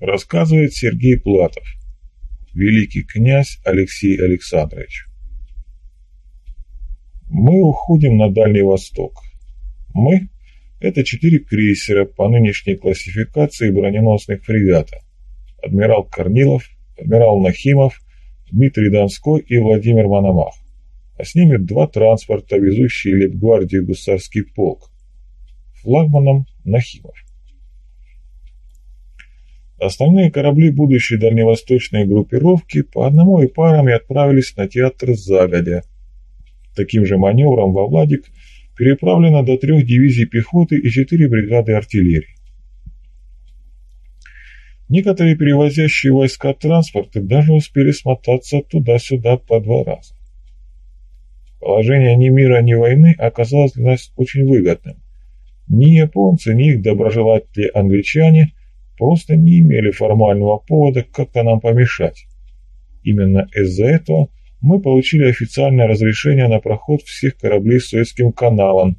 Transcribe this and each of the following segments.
Рассказывает Сергей Платов, великий князь Алексей Александрович. Мы уходим на Дальний Восток. Мы – это четыре крейсера по нынешней классификации броненосных фрегата. Адмирал Корнилов, адмирал Нахимов, Дмитрий Донской и Владимир Мономах. А с ними два транспорта, везущие лепгвардии гусарский полк. Флагманом Нахимов. Остальные корабли будущей дальневосточной группировки по одному и парам и отправились на театр загодя. Таким же маневром во Владик переправлено до трех дивизий пехоты и четыре бригады артиллерии. Некоторые перевозящие войска транспорты даже успели смотаться туда-сюда по два раза. Положение ни мира, ни войны оказалось для нас очень выгодным. Ни японцы, ни их доброжелатели англичане просто не имели формального повода как-то нам помешать. Именно из-за этого мы получили официальное разрешение на проход всех кораблей Суэцким каналом,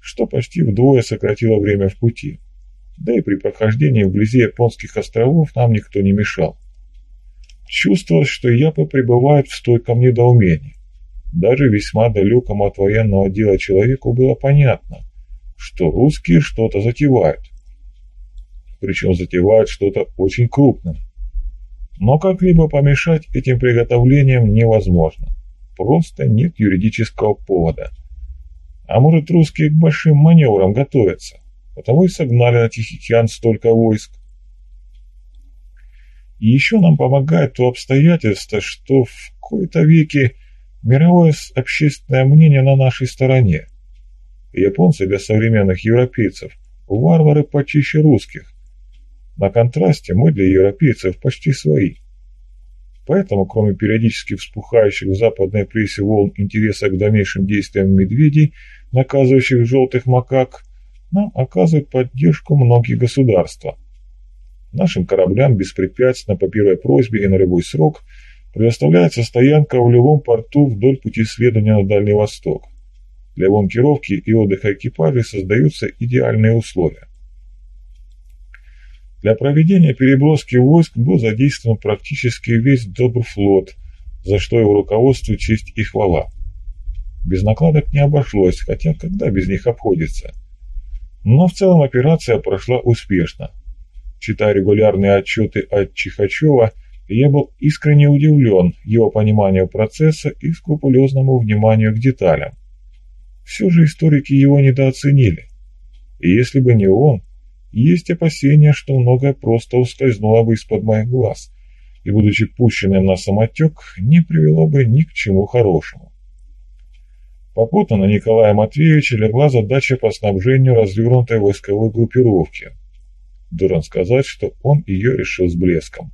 что почти вдвое сократило время в пути. Да и при прохождении вблизи японских островов нам никто не мешал. Чувствовалось, что Япы пребывают в стойком недоумении. Даже весьма далекому от военного дела человеку было понятно, что русские что-то затевают причем затевают что-то очень крупное. Но как-либо помешать этим приготовлениям невозможно. Просто нет юридического повода. А может, русские к большим маневрам готовятся, потому и согнали на Тихий океан столько войск. И еще нам помогает то обстоятельство, что в кои-то веки мировое общественное мнение на нашей стороне. Японцы для современных европейцев – варвары почище русских. На контрасте мы для европейцев почти свои. Поэтому, кроме периодически вспухающих в западной прессе волн интереса к дальнейшим действиям медведей, наказывающих желтых макак, нам оказывают поддержку многие государства. Нашим кораблям беспрепятственно по первой просьбе и на любой срок предоставляется стоянка в любом порту вдоль пути следования на Дальний Восток. Для бункировки и отдыха экипажей создаются идеальные условия. Для проведения переброски войск был задействован практически весь Добрфлот, за что его руководству честь и хвала. Без накладок не обошлось, хотя когда без них обходится. Но в целом операция прошла успешно. Читая регулярные отчеты от Чихачева, я был искренне удивлен его пониманию процесса и скрупулезному вниманию к деталям. Все же историки его недооценили. И если бы не он, есть опасения, что многое просто ускользнуло бы из-под моих глаз, и, будучи пущенным на самотек, не привело бы ни к чему хорошему. Попутно на Николая Матвеевича легла задача по снабжению развернутой войсковой группировки. Дуран сказать, что он ее решил с блеском.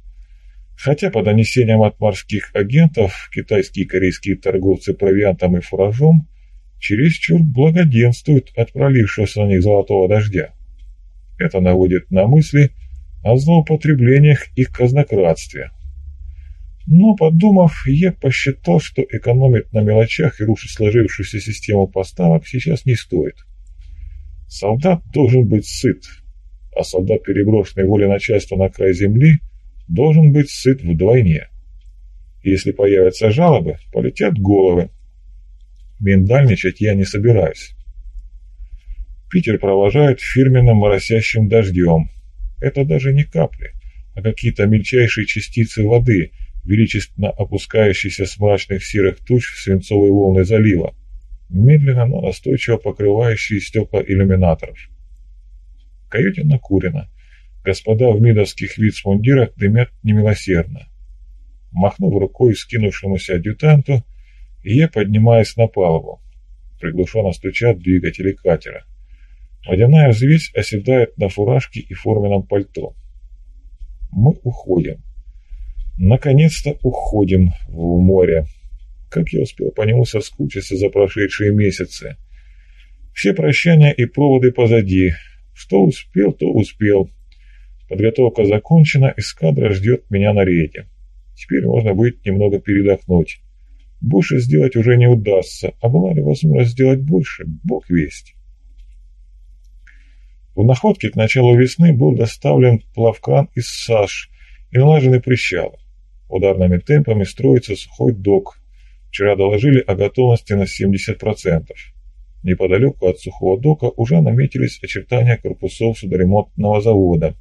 Хотя по донесениям от морских агентов китайские и корейские торговцы провиантом и фуражом чересчур благоденствуют от пролившегося на них золотого дождя. Это наводит на мысли о злоупотреблениях и казнократстве. Но, подумав, я посчитал, что экономить на мелочах и рушить сложившуюся систему поставок сейчас не стоит. Солдат должен быть сыт, а солдат, переброшенный волей начальства на край земли, должен быть сыт вдвойне. Если появятся жалобы, полетят головы. Миндальничать я не собираюсь. Питер провожает фирменным моросящим дождем. Это даже не капли, а какие-то мельчайшие частицы воды, величественно опускающиеся с мрачных серых туч в свинцовые волны залива, медленно, но настойчиво покрывающие стекла иллюминаторов. В каюте накурено. Господа в мидовских вицмундирах дымят немилосердно. Махнув рукой скинувшемуся адъютанту, я поднимаюсь на палубу. Приглушенно стучат двигатели катера. Водяная взвесь оседает на фуражке и форменном пальто. Мы уходим. Наконец-то уходим в море. Как я успел по нему соскучиться за прошедшие месяцы. Все прощания и проводы позади. Что успел, то успел. Подготовка закончена, эскадра ждет меня на рейде. Теперь можно будет немного передохнуть. Больше сделать уже не удастся, а была ли возможность сделать больше, бог весть. В находке к началу весны был доставлен плавкран из САШ и налажены причалы. Ударными темпами строится сухой док. Вчера доложили о готовности на 70%. Неподалеку от сухого дока уже наметились очертания корпусов судоремонтного завода.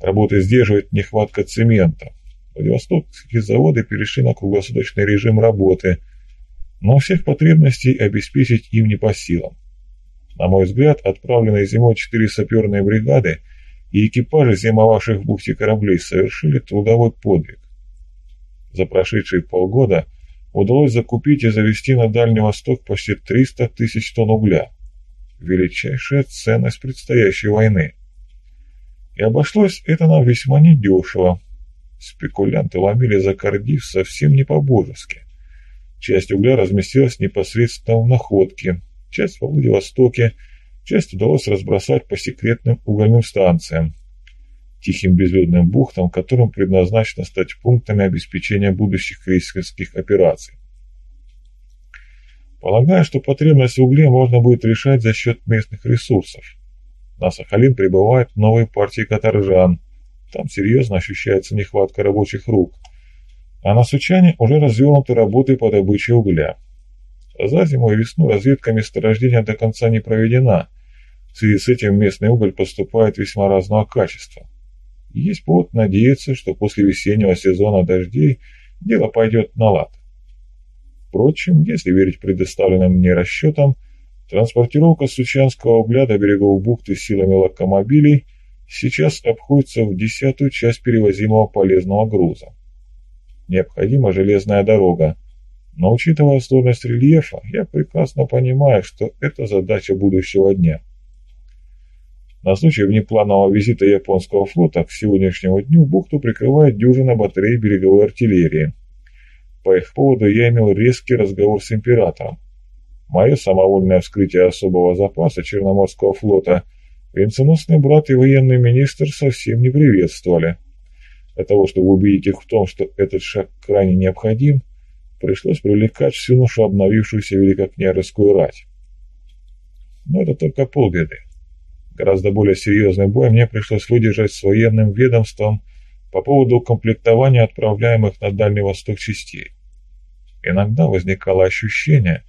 Работы сдерживает нехватка цемента. Владивостокские заводы перешли на круглосуточный режим работы, но всех потребностей обеспечить им не по силам. На мой взгляд, отправленные зимой четыре саперные бригады и экипажи зимовавших в бухте кораблей совершили трудовой подвиг. За прошедшие полгода удалось закупить и завести на Дальний Восток почти 300 тысяч тонн угля. Величайшая ценность предстоящей войны. И обошлось это нам весьма недешево. Спекулянты ломили за Кардив совсем не по-божески. Часть угля разместилась непосредственно в находке, часть во Владивостоке, часть удалось разбросать по секретным угольным станциям, тихим безлюдным бухтам, которым предназначено стать пунктами обеспечения будущих крейсерских операций. Полагаю, что потребность в угле можно будет решать за счет местных ресурсов. На Сахалин прибывают новые партии каторжан. Там серьезно ощущается нехватка рабочих рук. А на Сучане уже развернуты работы по добыче угля. За зиму и весну разведка месторождения до конца не проведена. В связи с этим местный уголь поступает весьма разного качества. Есть повод надеяться, что после весеннего сезона дождей дело пойдет на лад. Впрочем, если верить предоставленным мне расчетам, транспортировка сучанского угля до берегов бухты силами локомобилей сейчас обходится в десятую часть перевозимого полезного груза. Необходима железная дорога, но учитывая сложность рельефа, я прекрасно понимаю, что это задача будущего дня. На случай внепланового визита японского флота к сегодняшнему дню бухту прикрывает дюжина батарей береговой артиллерии. По их поводу я имел резкий разговор с императором. Мое самовольное вскрытие особого запаса Черноморского флота венценосный брат и военный министр совсем не приветствовали. Для того, чтобы убедить их в том, что этот шаг крайне необходим, пришлось привлекать всю нашу обновившуюся великокняжескую рать. Но это только полбеды. Гораздо более серьезный бой мне пришлось выдержать с военным ведомством по поводу комплектования отправляемых на Дальний Восток частей. Иногда возникало ощущение,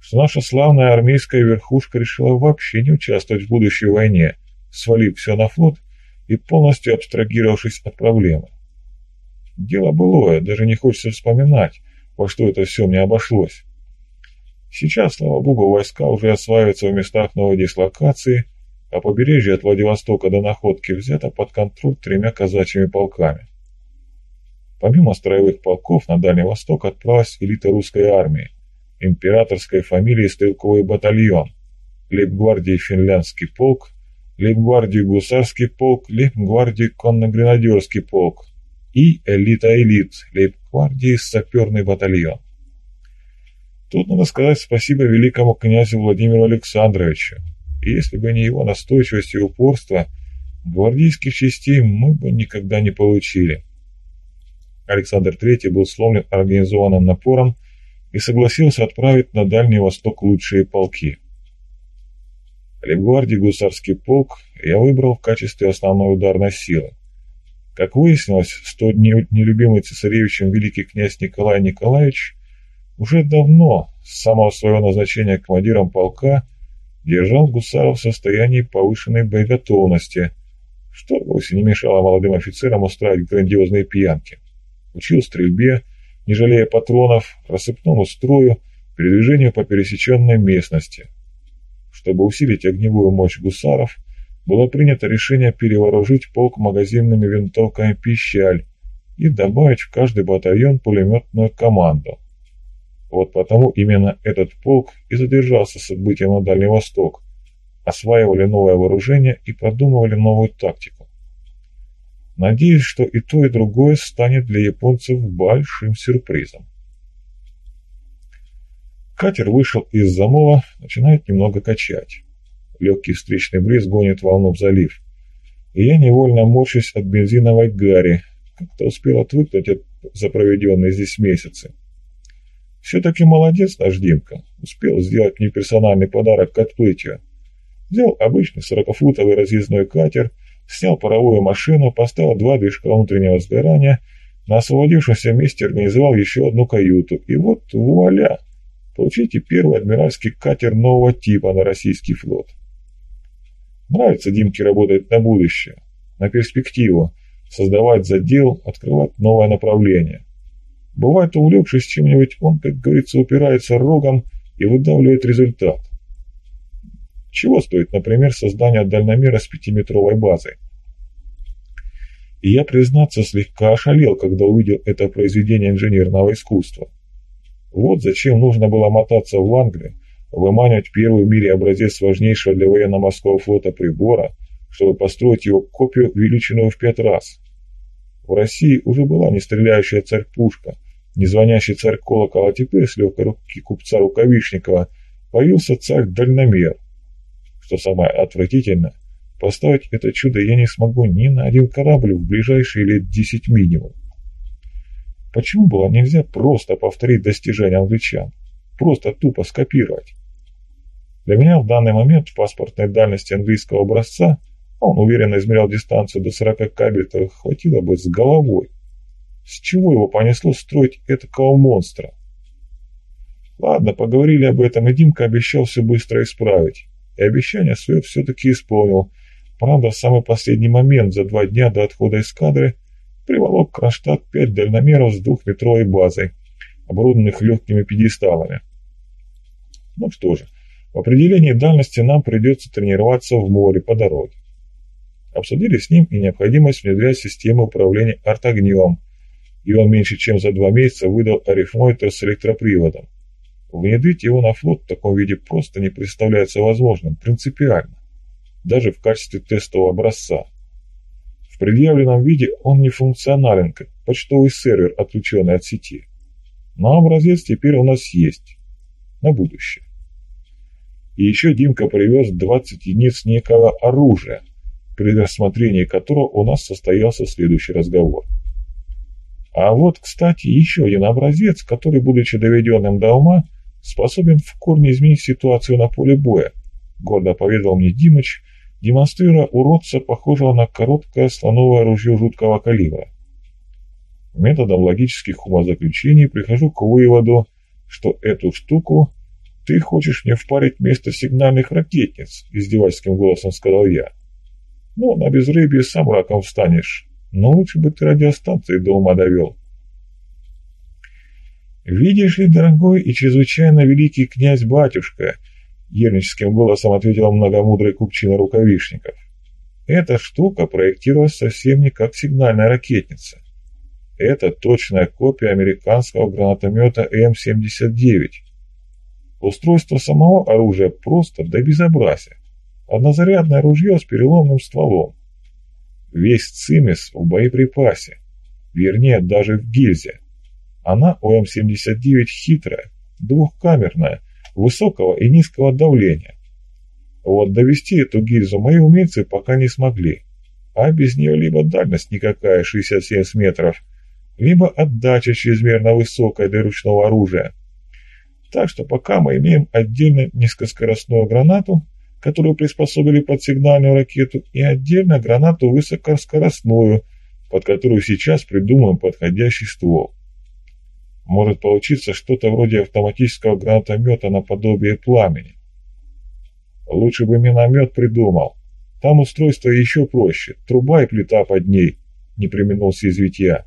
что наша славная армейская верхушка решила вообще не участвовать в будущей войне, свалив все на флот и полностью абстрагировавшись от проблемы. Дело былое, даже не хочется вспоминать, во что это все мне обошлось. Сейчас, слава богу, войска уже осваиваются в местах новой дислокации – а побережье от Владивостока до Находки взято под контроль тремя казачьими полками. Помимо строевых полков на Дальний Восток отправилась элита русской армии, императорской фамилии стрелковый батальон, лейб-гвардии финляндский полк, лейб-гвардии гусарский полк, лейб-гвардии конно-гренадерский полк и элита-элит, лейб-гвардии саперный батальон. Тут надо сказать спасибо великому князю Владимиру Александровичу, если бы не его настойчивость и упорство, гвардейских частей мы бы никогда не получили. Александр III был сломлен организованным напором и согласился отправить на Дальний Восток лучшие полки. Лейбгвардии гусарский полк я выбрал в качестве основной ударной силы. Как выяснилось, дней нелюбимый цесаревичем великий князь Николай Николаевич уже давно, с самого своего назначения командиром полка, держал гусаров в состоянии повышенной боеготовности, что вовсе не мешало молодым офицерам устраивать грандиозные пьянки. Учил стрельбе, не жалея патронов, рассыпному строю, передвижению по пересеченной местности. Чтобы усилить огневую мощь гусаров, было принято решение перевооружить полк магазинными винтовками «Пищаль» и добавить в каждый батальон пулеметную команду – вот потому именно этот полк и задержался с отбытием на Дальний Восток, осваивали новое вооружение и продумывали новую тактику. Надеюсь, что и то, и другое станет для японцев большим сюрпризом. Катер вышел из замола, начинает немного качать. Легкий встречный бриз гонит волну в залив. И я невольно морщусь от бензиновой гари, как-то успел отвыкнуть от за проведенные здесь месяцы. Все-таки молодец наш Димка. Успел сделать мне персональный подарок к отплытию. Взял обычный сорокафутовый разъездной катер, снял паровую машину, поставил два движка внутреннего сгорания, на освободившемся месте организовал еще одну каюту. И вот вуаля! Получите первый адмиральский катер нового типа на российский флот. Нравится Димке работать на будущее, на перспективу, создавать задел, открывать новое направление. Бывает, увлекшись чем-нибудь, он, как говорится, упирается рогом и выдавливает результат. Чего стоит, например, создание дальномера с пятиметровой базой? И я, признаться, слегка ошалел, когда увидел это произведение инженерного искусства. Вот зачем нужно было мотаться в Англию, выманивать первый в мире образец важнейшего для военно-морского флота прибора, чтобы построить его копию, увеличенную в пять раз. В России уже была не стреляющая царь-пушка, не звонящий царь-колокол, а теперь с легкой руки купца Рукавишникова появился царь-дальномер. Что самое отвратительное, поставить это чудо я не смогу ни на один корабль в ближайшие лет десять минимум. Почему было нельзя просто повторить достижения англичан? Просто тупо скопировать? Для меня в данный момент в паспортной дальности английского образца, он уверенно измерял дистанцию до 40 кабельтов, хватило бы с головой. С чего его понесло строить этакого монстра? Ладно, поговорили об этом, и Димка обещал все быстро исправить. И обещание свое все-таки исполнил. Правда, в самый последний момент, за два дня до отхода эскадры, приволок Кронштадт пять дальномеров с двухметровой базой, оборудованных легкими пьедесталами. Ну что же, в определении дальности нам придется тренироваться в море по дороге. Обсудили с ним и необходимость внедрять систему управления артогнем, и он меньше чем за два месяца выдал арифмометр с электроприводом. Внедрить его на флот в таком виде просто не представляется возможным, принципиально, даже в качестве тестового образца. В предъявленном виде он не функционален, как почтовый сервер, отключенный от сети. Но образец теперь у нас есть. На будущее. И еще Димка привез 20 единиц некого оружия, при рассмотрении которого у нас состоялся следующий разговор. А вот, кстати, еще один образец, который, будучи доведенным до ума, способен в корне изменить ситуацию на поле боя, гордо поведал мне Димыч, демонстрируя уродца, похожего на короткое слоновое ружье жуткого калибра. Методом логических умозаключений прихожу к выводу, что эту штуку ты хочешь мне впарить вместо сигнальных ракетниц, издевательским голосом сказал я. Ну, на безрыбье сам раком встанешь, но лучше бы ты радиостанции до ума довел. «Видишь ли, дорогой и чрезвычайно великий князь-батюшка», — ерническим голосом ответил многомудрый купчина рукавишников. «Эта штука проектировалась совсем не как сигнальная ракетница. Это точная копия американского гранатомета М-79. Устройство самого оружия просто до безобразия. Однозарядное ружье с переломным стволом. Весь цимес в боеприпасе, вернее даже в гильзе. Она у М-79 хитрая, двухкамерная, высокого и низкого давления. Вот довести эту гильзу мои умельцы пока не смогли, а без нее либо дальность никакая 67 метров, либо отдача чрезмерно высокая для ручного оружия. Так что пока мы имеем отдельно низкоскоростную гранату, которую приспособили под сигнальную ракету, и отдельно гранату высокоскоростную, под которую сейчас придумаем подходящий ствол. Может получиться что-то вроде автоматического гранатомета наподобие пламени. Лучше бы миномет придумал. Там устройство еще проще, труба и плита под ней, не применул съязвить я.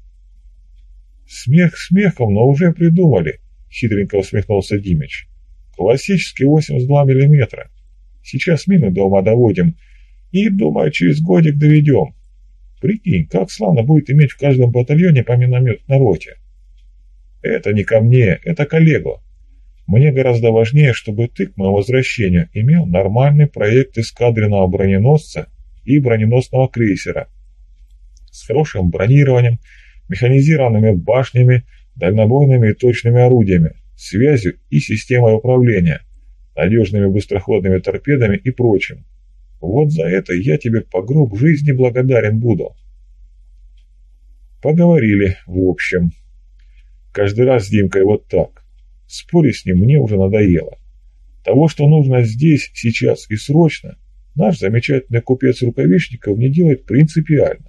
Смех смехом, но уже придумали, хитренько усмехнулся Димич. Классический 82 миллиметра. Сейчас мины дома доводим и, думаю, через годик доведем. Прикинь, как славно будет иметь в каждом батальоне по на роте. Это не ко мне, это коллегу. Мне гораздо важнее, чтобы ты к моему возвращению имел нормальный проект эскадренного броненосца и броненосного крейсера с хорошим бронированием, механизированными башнями, дальнобойными и точными орудиями, связью и системой управления, надежными быстроходными торпедами и прочим. Вот за это я тебе по гроб жизни благодарен буду. Поговорили, в общем. Каждый раз с Димкой вот так. Спорить с ним мне уже надоело. Того, что нужно здесь, сейчас и срочно, наш замечательный купец рукавишников не делает принципиально.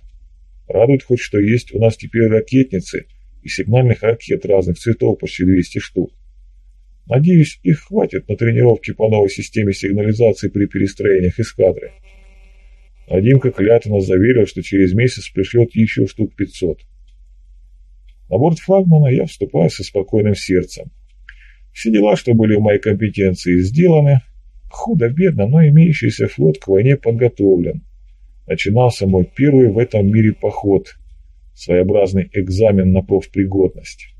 Радует хоть, что есть у нас теперь ракетницы и сигнальных ракет разных цветов почти 200 штук. Надеюсь, их хватит на тренировки по новой системе сигнализации при перестроениях эскадры. А Димка клятвенно заверил, что через месяц пришлет еще штук 500. На борт флагмана я вступаю со спокойным сердцем. Все дела, что были в моей компетенции, сделаны. Худо-бедно, но имеющийся флот к войне подготовлен. Начинался мой первый в этом мире поход. Своеобразный экзамен на профпригодность.